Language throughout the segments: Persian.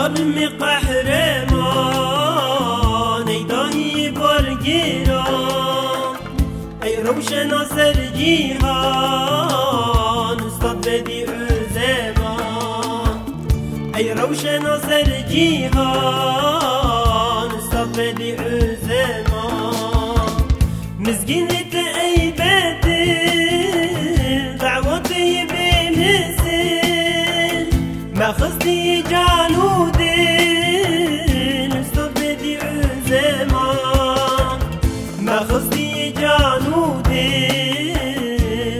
ظالم قهرمان ای دایی بارگیران ای روشن سر جیهان استاد بدی زمان ای روشن سر جیهان استاد بدی زمان مزگینت ای بدل دعوتی بنسل ما خصدي جانودين استوب بدي زمان ما. خصدي جانودين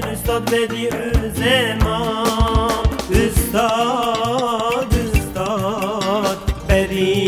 استوب بدي زمان استاد استاد بدي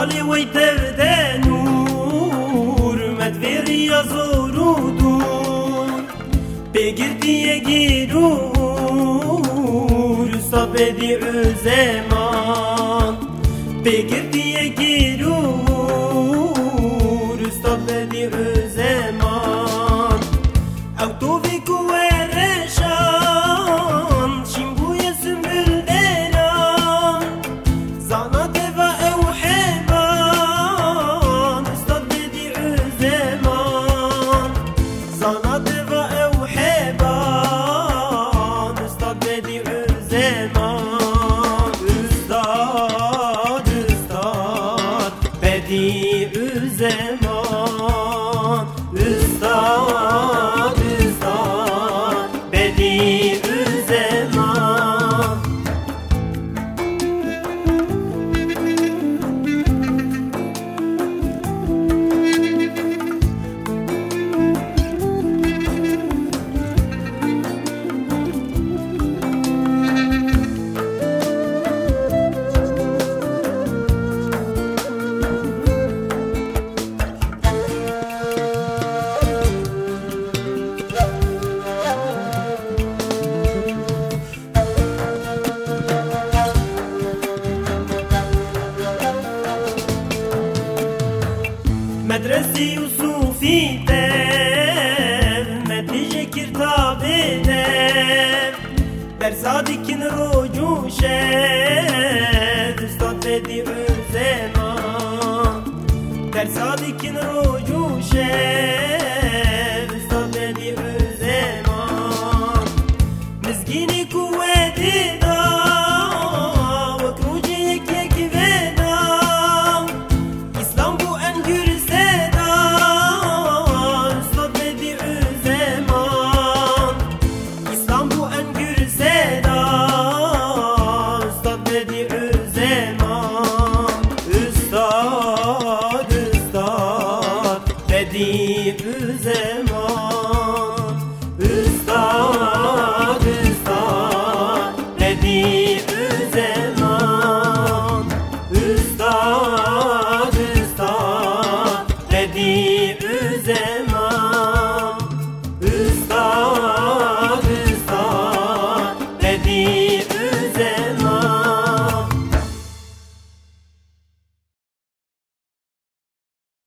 رسالة ويتردى نور مدفيري يزور دور بگردی گیرور صبدی زمان بگردی گیرور صبدی زمان او تو فيكو Adresi Yusufi der dev Medlice kirtabe dev Bersadikin rocu şev Üstad dedi özena Bersadikin rocu şev gelip üzeman Üstad, üstad. Dedi üzeman Üstad, üstad. Dedi üzeman Üstad, üstad. Dedi